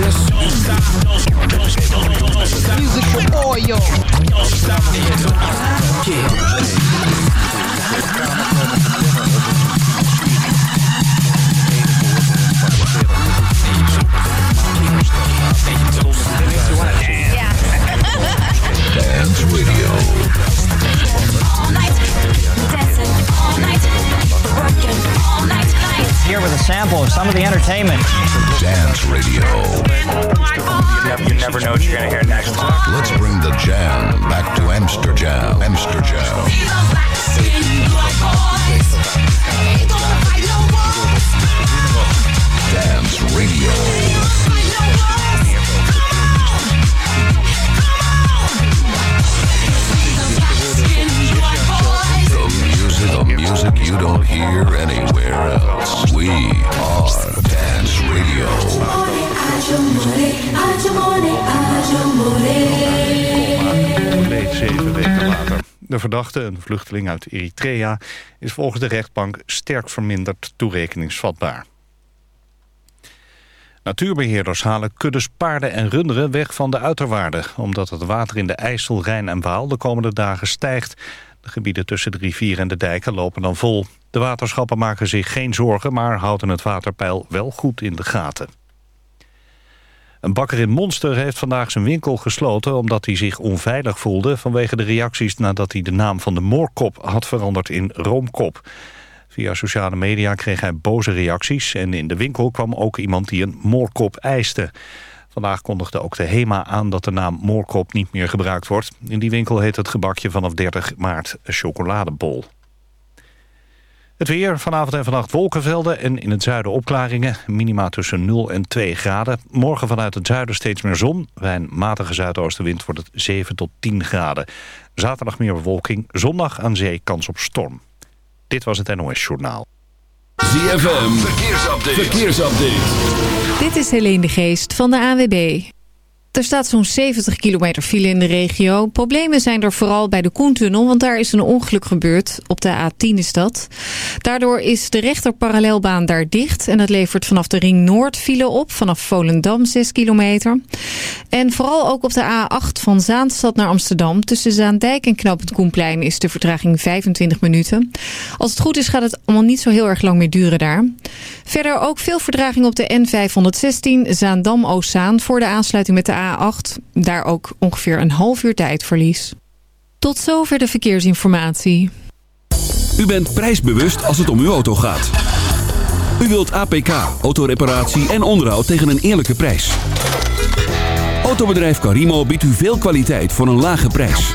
6 Music for all yo. Dance Radio. Here with a sample of some of the entertainment. Dance Radio. You never know what you're gonna hear next. Let's bring the jam back to Amsterdam. Amsterdam. Dance Radio. Anywhere else. We are Dance Radio. De verdachte, een vluchteling uit Eritrea, is volgens de rechtbank sterk verminderd toerekeningsvatbaar. Natuurbeheerders halen kuddes paarden en runderen weg van de uiterwaarden... omdat het water in de IJssel, Rijn en Waal de komende dagen stijgt. De gebieden tussen de rivier en de dijken lopen dan vol. De waterschappen maken zich geen zorgen, maar houden het waterpeil wel goed in de gaten. Een bakker in Monster heeft vandaag zijn winkel gesloten... omdat hij zich onveilig voelde vanwege de reacties... nadat hij de naam van de moorkop had veranderd in roomkop. Via sociale media kreeg hij boze reacties... en in de winkel kwam ook iemand die een moorkop eiste. Vandaag kondigde ook de HEMA aan dat de naam moorkop niet meer gebruikt wordt. In die winkel heet het gebakje vanaf 30 maart chocoladebol. Het weer, vanavond en vannacht wolkenvelden en in het zuiden opklaringen. Minima tussen 0 en 2 graden. Morgen vanuit het zuiden steeds meer zon. Bij een matige zuidoostenwind wordt het 7 tot 10 graden. Zaterdag meer bewolking, zondag aan zee kans op storm. Dit was het NOS Journaal. ZFM, verkeersupdate. verkeersupdate. Dit is Helene de Geest van de AWB. Er staat zo'n 70 kilometer file in de regio. Problemen zijn er vooral bij de Koentunnel, want daar is een ongeluk gebeurd. Op de A10 is dat. Daardoor is de rechter parallelbaan daar dicht. En dat levert vanaf de Ring Noord file op, vanaf Volendam 6 kilometer. En vooral ook op de A8 van Zaanstad naar Amsterdam. Tussen Zaandijk en Knoopend Koenplein is de vertraging 25 minuten. Als het goed is gaat het allemaal niet zo heel erg lang meer duren daar. Verder ook veel verdraging op de N516 Zaandam-Oostzaan voor de aansluiting met de A8. Daar ook ongeveer een half uur tijdverlies. Tot zover de verkeersinformatie. U bent prijsbewust als het om uw auto gaat. U wilt APK, autoreparatie en onderhoud tegen een eerlijke prijs. Autobedrijf Carimo biedt u veel kwaliteit voor een lage prijs.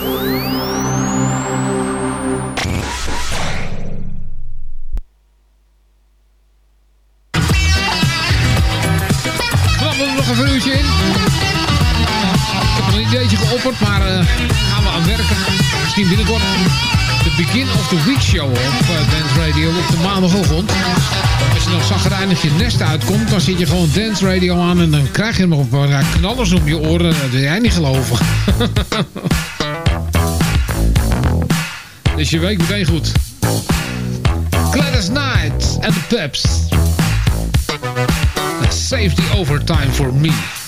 maar eh, gaan we aan werken. Misschien binnenkort de Begin of the Week Show op eh, Dance Radio op de maandagochtend. Als je nog zagrijnig je nest uitkomt, dan zit je gewoon Dance Radio aan... en dan krijg je nog een eh, paar knallers om je oren. Dat wil jij niet geloven. dus je week meteen goed. Gladys Knight en the Peps. Safety overtime for me.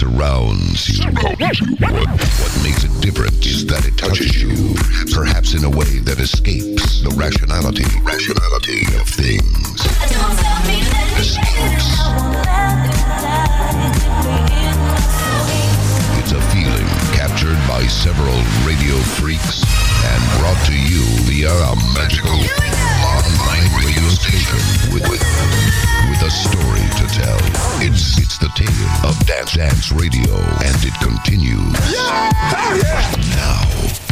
surrounds you. What, what makes it different is that it touches you, perhaps in a way that escapes the rationality, rationality of things. Escapes. It's a feeling captured by several radio freaks and brought to you via a magical online radio station with, with, with a story to tell. It's it's the tale of Dance Dance Radio and it continues now.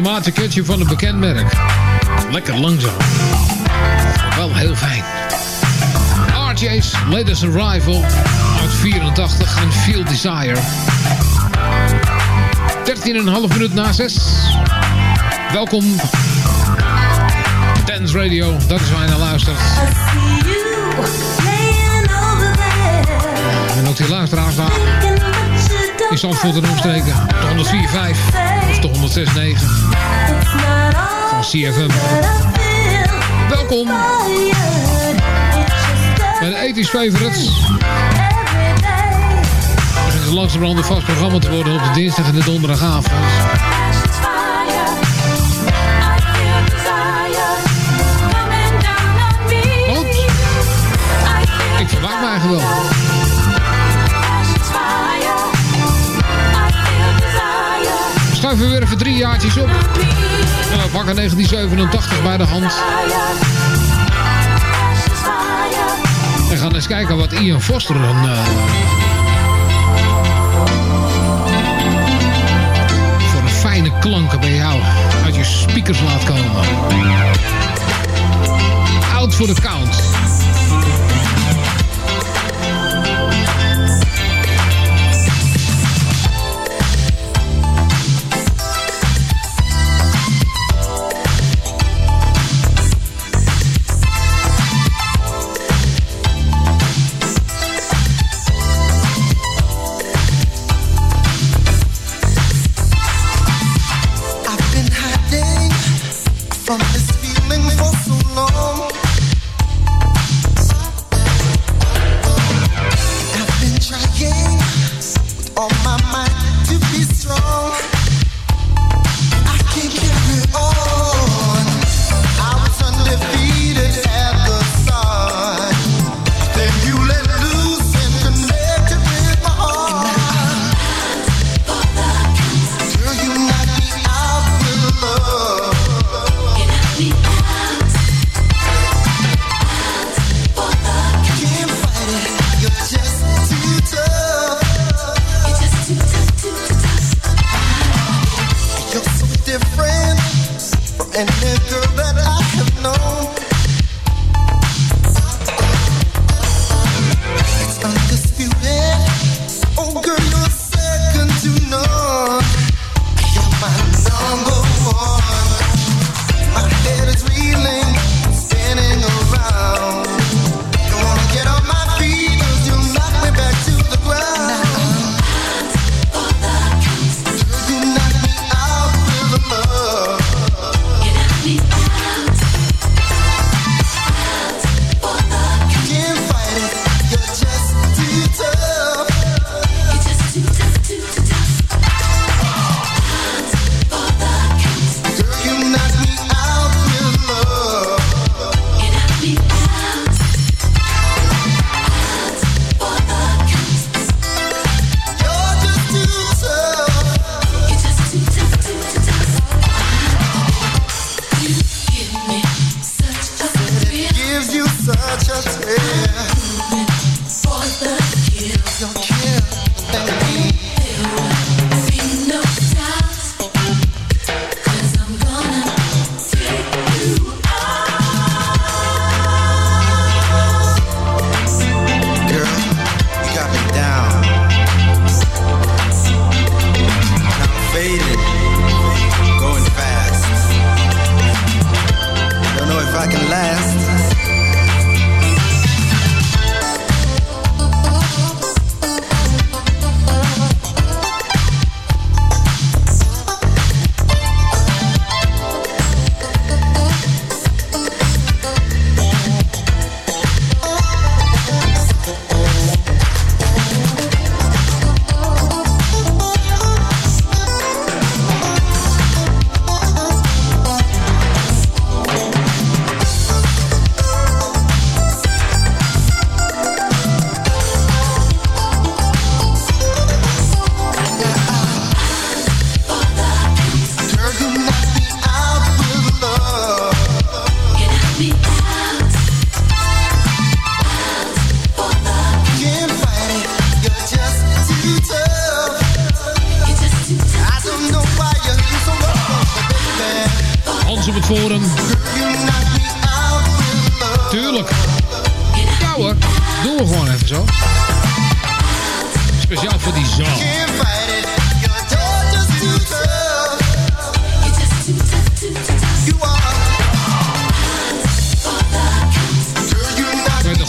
De maatje van een bekend merk. Lekker langzaam. Wel heel fijn. RJ's Latest Arrival uit 84 en Feel Desire. 13,5 minuut na 6. Welkom. Dance Radio, dat is waar je naar luistert. En ook die luisteraars daar in Zandvoort en omstreken. De 104.5 de 106.9 van CFM. Welkom bij de 80s Favorites. Het begint langzamerhand een vast programma te worden op de dinsdag en de donderdagavond. Ik verwacht me eigenlijk wel. Schuiven we weer drie jaartjes op. We pakken 1987 bij de hand. En gaan eens kijken wat Ian Foster dan... eh, voor een fijne klanken bij jou uit je speakers laat komen. Out for the count.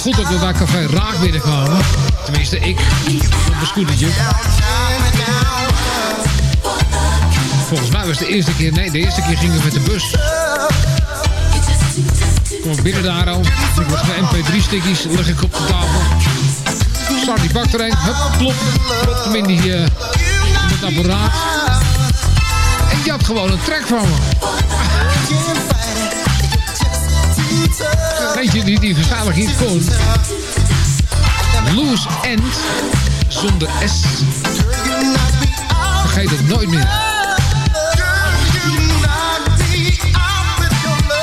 Goed dat we bij Café Raak binnenkwamen. Tenminste, ik. Op een scootertje. Volgens mij was de eerste keer... Nee, de eerste keer gingen we met de bus. Kom ik binnen daar al. Ik was mijn mp3-stickies. Leg ik op de tafel. Start die bak erin. Hup, plop. Plop hem in, die, eh, in apparaat. En je had gewoon een track van me. Weet je, die, die waarschijnlijk niet kon. Loose End. Zonder S. Vergeet het nooit meer.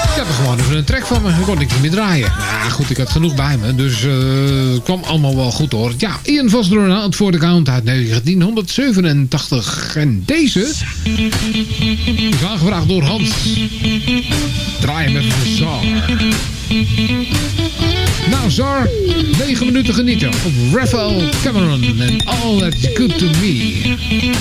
Ik had er gewoon even een track van me. Ik kon niks meer draaien. Nou goed, ik had genoeg bij me. Dus eh, het kwam allemaal wel goed hoor. Ja, Ian Vosdorn aan het voor de count uit 1987. En deze is aangevraagd door Hans. Draaien met Zar. Nou, Zar, 9 minuten genieten op Raphael Cameron en All That's Good To Me.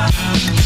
Bye.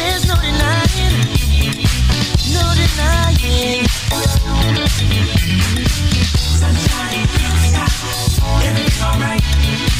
There's no denying, no denying. Sunshine, blue everything's alright.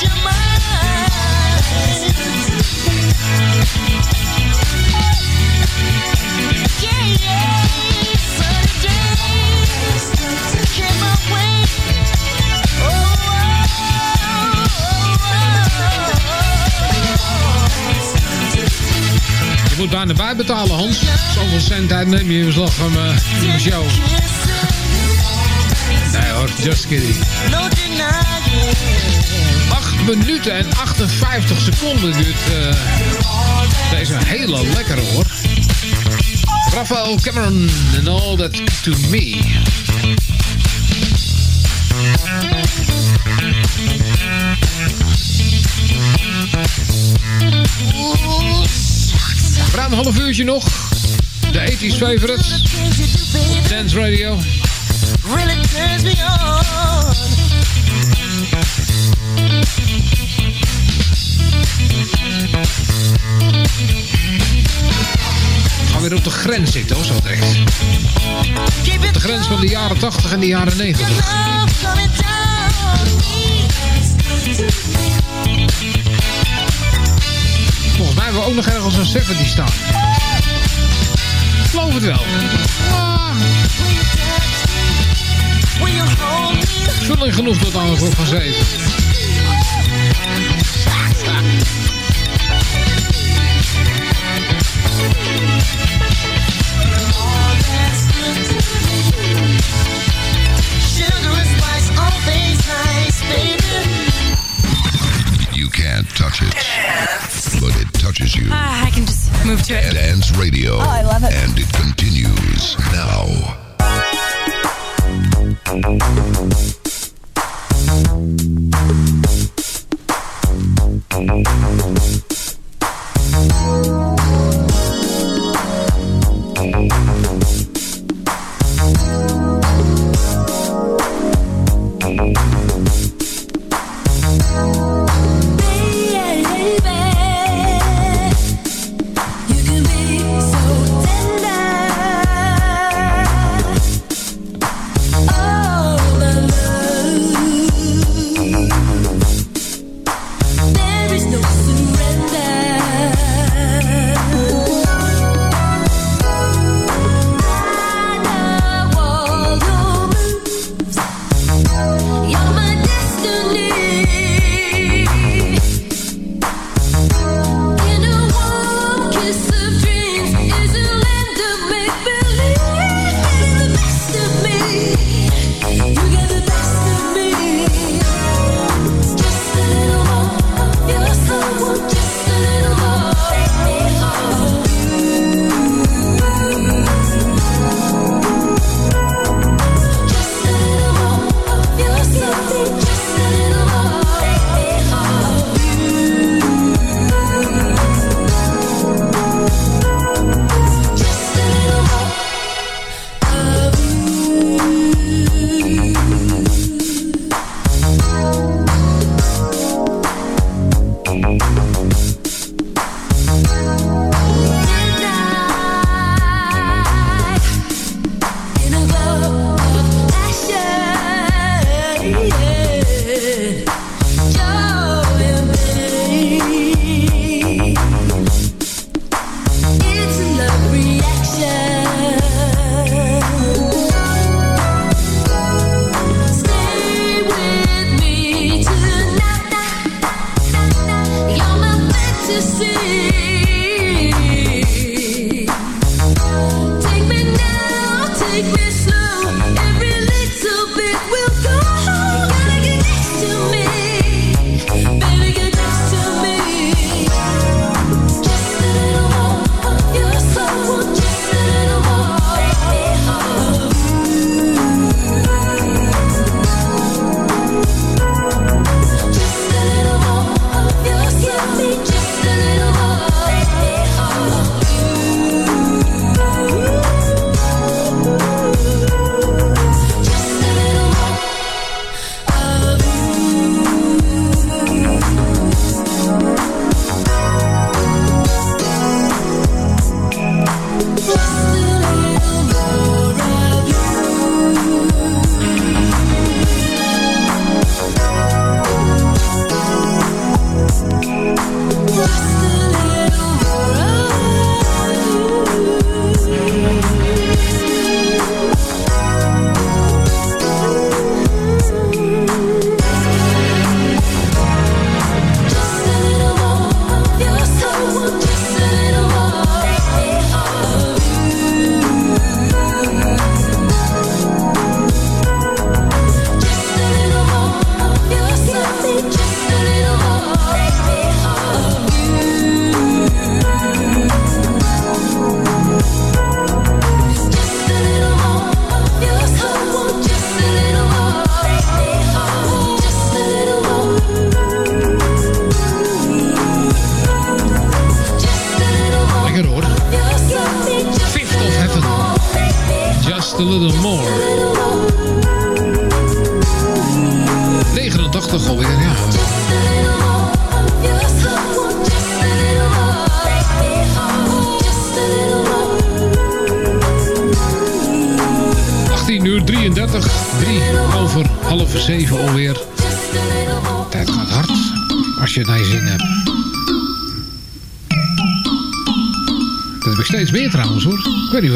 Je moet bijna bijbetalen, Hans. Zoveel cent neem je in beslag van eh, mijn show. Nee hoor, just kidding. No denying. 8 minuten en 58 seconden duurt eh, deze hele lekkere hoor. Rafael Cameron and all that to me. Ruim een half uurtje nog. De 80s favorites. Dance Radio. Really turns me on. We gaan weer op de grens zitten hoor, zo direct. Op de grens van de jaren 80 en de jaren 90. Hebben we ook nog ergens een 70 staan. Geloof het wel. Me? Vulling genoeg tot aan klok van 7. Sugar and spice, all things nice, baby. You can't touch it. But it touches you. Ah, I can just move to it. Dance Radio. Oh, I love it. And it continues now.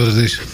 wat het is.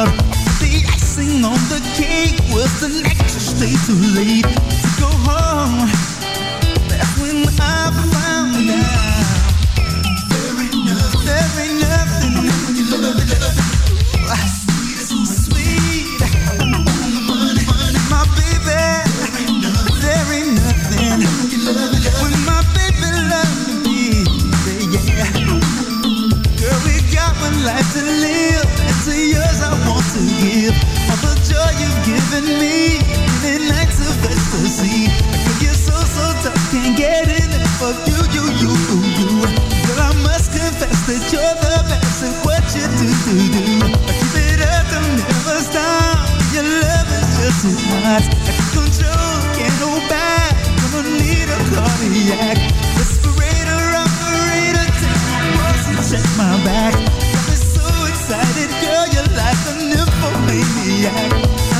out. The icing on the cake was the next day too late to go home. I keep it up never Your love is just too hot. I can't control, can't hold back need a cardiac operator Take and my back Got me so excited, girl You're like a nymphomaniac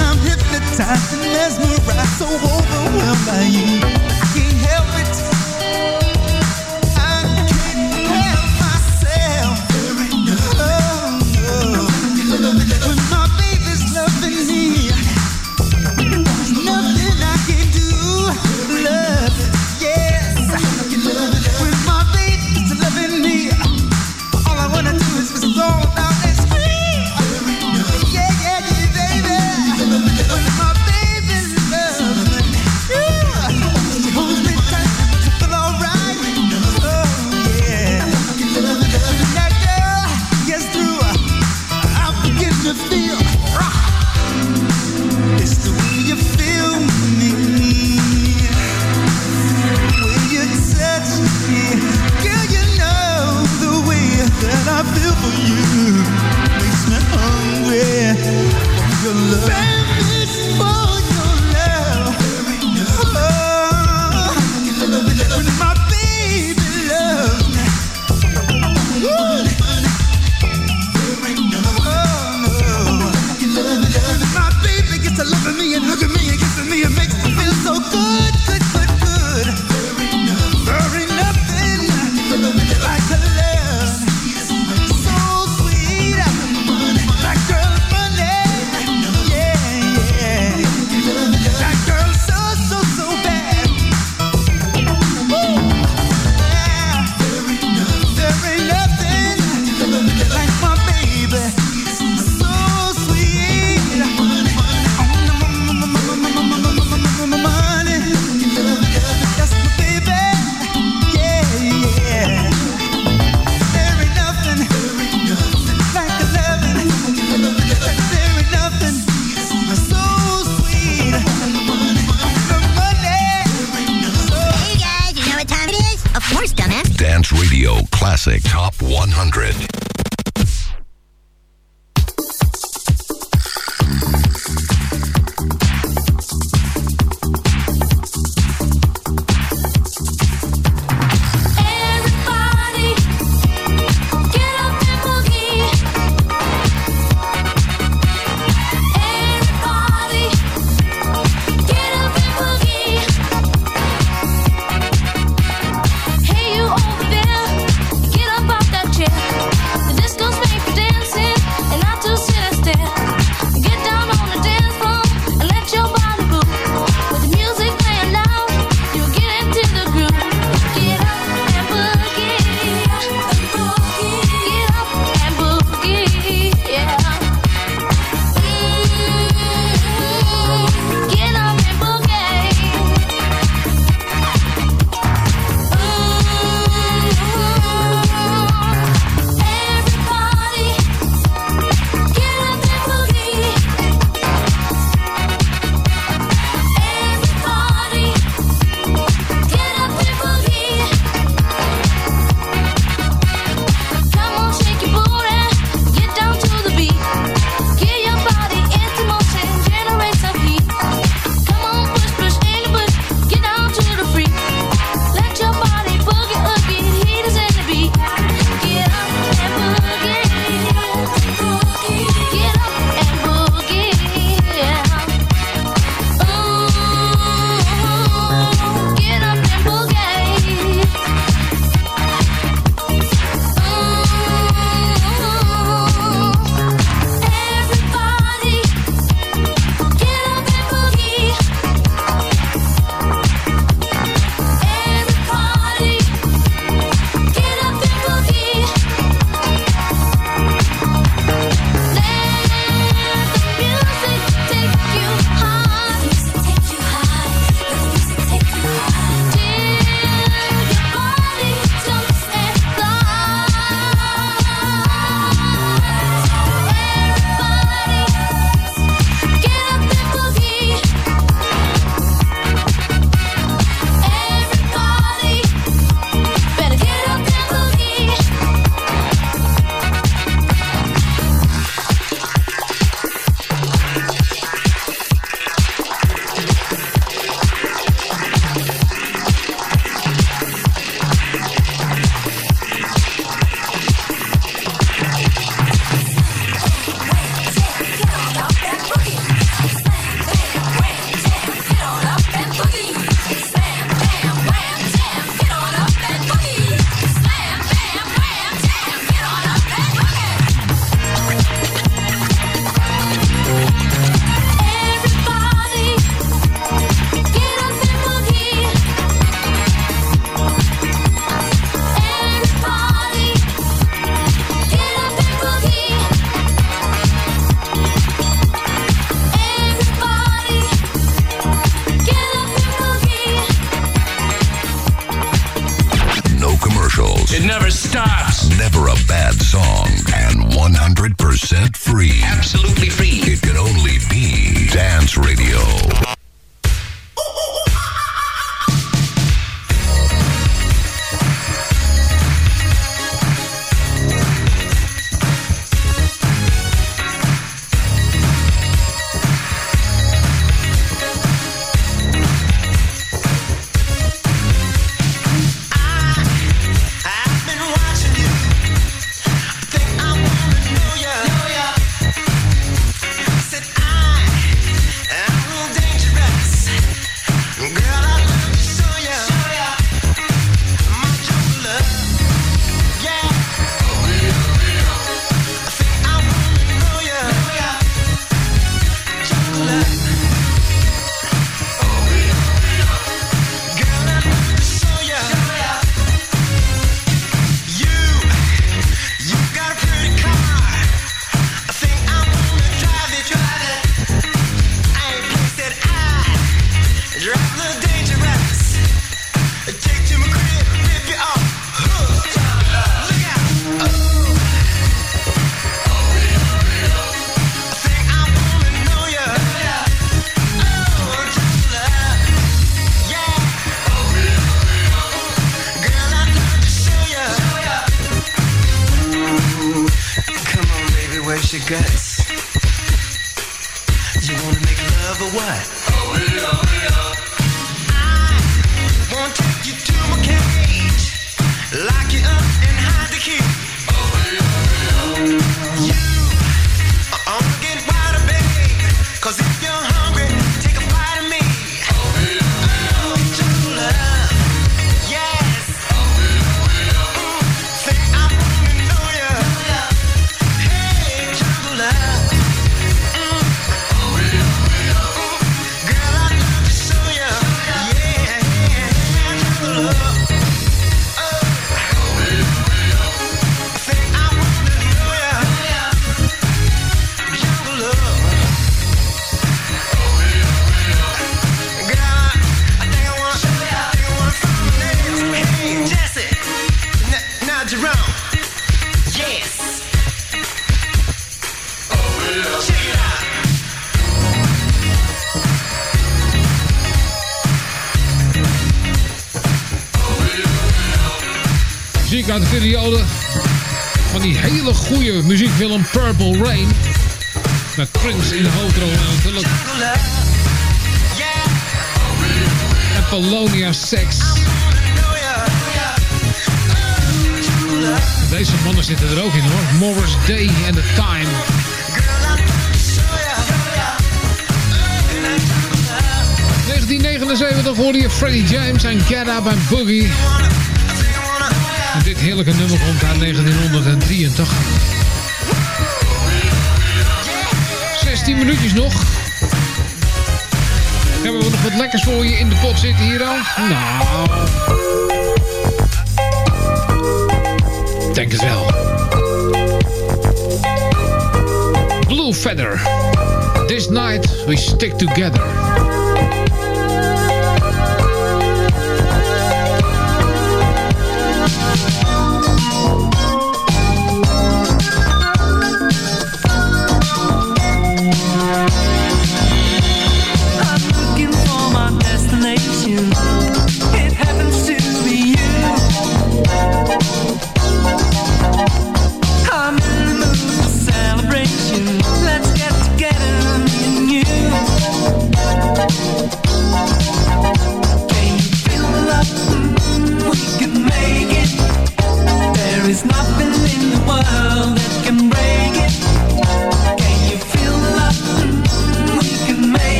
I'm hypnotized and mesmerized Muziek uit de periode van die hele goede muziekfilm Purple Rain. Met Prince in de hoofdrol en natuurlijk Apollonia Sex. Deze mannen zitten er ook in hoor. Morris Day and the Time. In 1979 hoorde je Freddie James en Get Up and Boogie. Dit heerlijke nummer komt uit 1983. 16 minuutjes nog. Hebben we nog wat lekkers voor je in de pot zitten hier al? Nou. Denk het wel. Blue Feather. This night we stick together.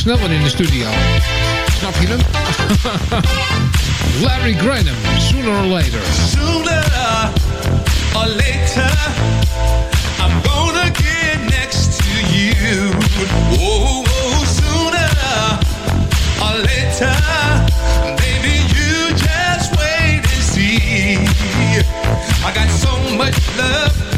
snel in de studio. Snap je hem? Larry Granham, Sooner or Later. Sooner or later, I'm gonna get next to you. Oh, oh sooner or later, baby, you just wait and see. I got so much love.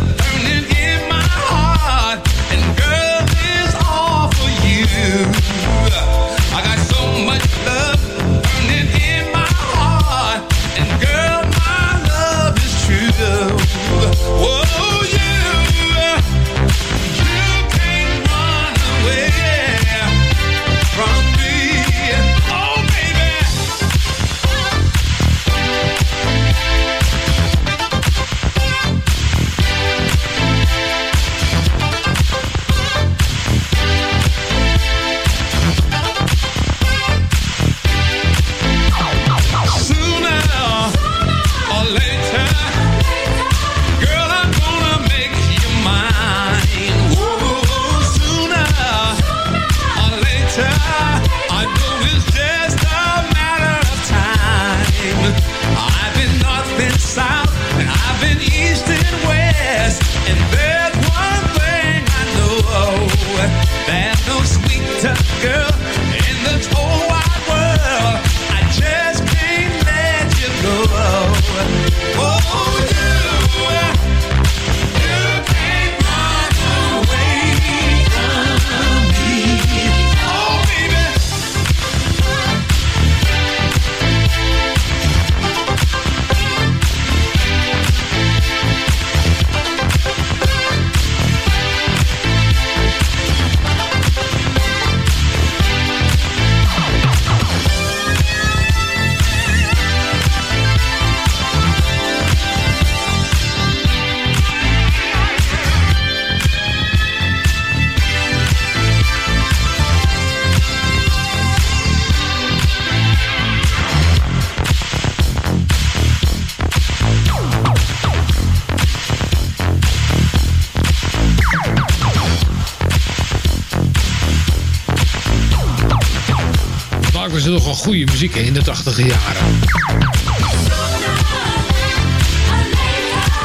Ze wel goede muziek in de 80 jaren.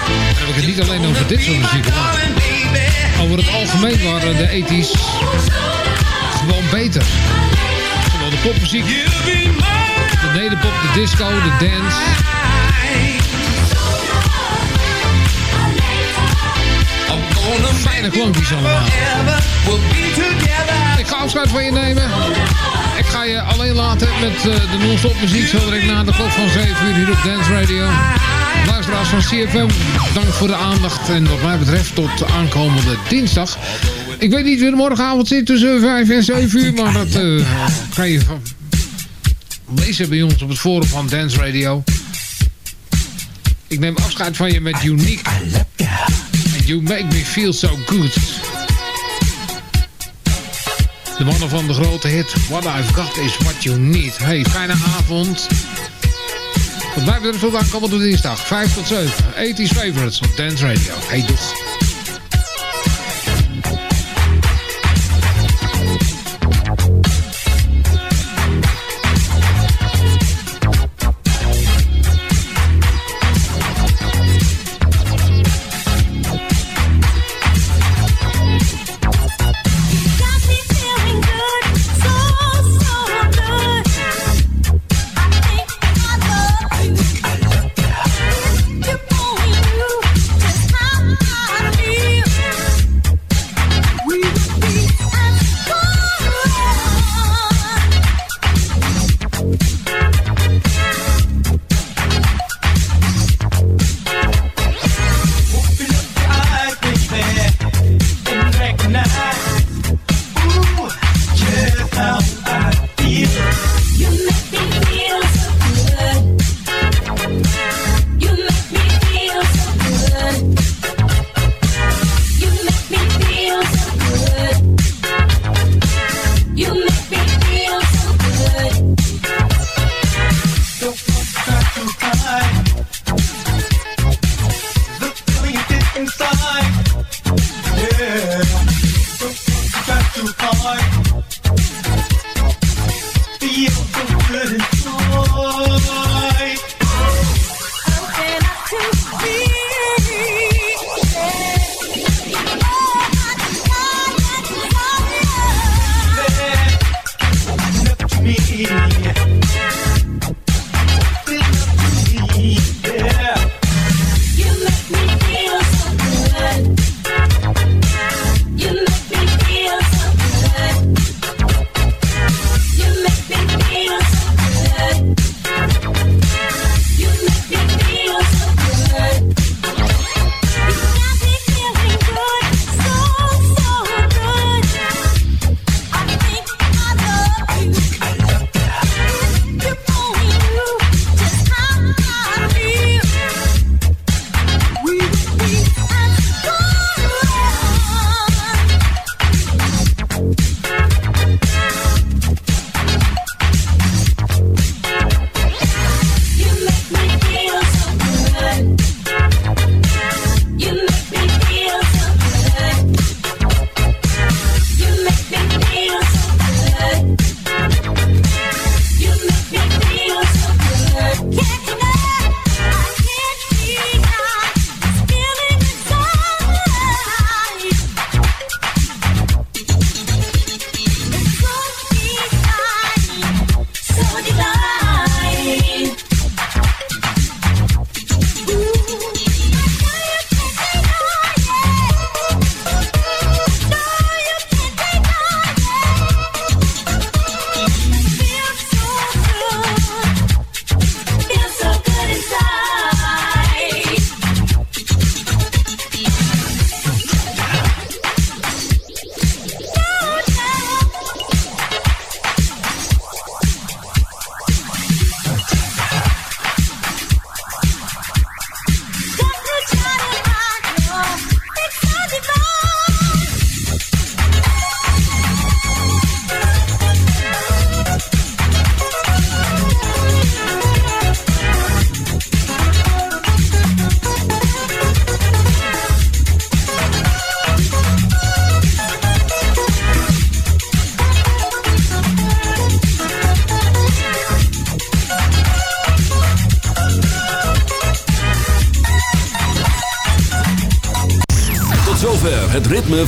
Dan heb ik het niet alleen over dit soort muziek. Maar over het algemeen waren de 80s gewoon beter. Zowel de popmuziek, de nederpop, de disco, de dance. Fijne klankjes allemaal. Ik afscheid van je nemen. Ik ga je alleen laten met eh, de non-stop muziek. Zo direct na de klok van 7 uur hier op Dance Radio. Luisteraars van CFM, dank voor de aandacht. En wat mij betreft tot aankomende dinsdag. Ik weet niet wie er morgenavond zit tussen 5 en 7 uur. Maar dat eh, kan je van lezen bij ons op het forum van Dance Radio. Ik neem afscheid van je met Unique. You make me feel so good. De mannen van de grote hit What I've Got Is What You Need. Hey, fijne avond. Wat mij betreft tot aankomende dinsdag. 5 tot 7. 80s favorites op Dance Radio. Hey, doeg.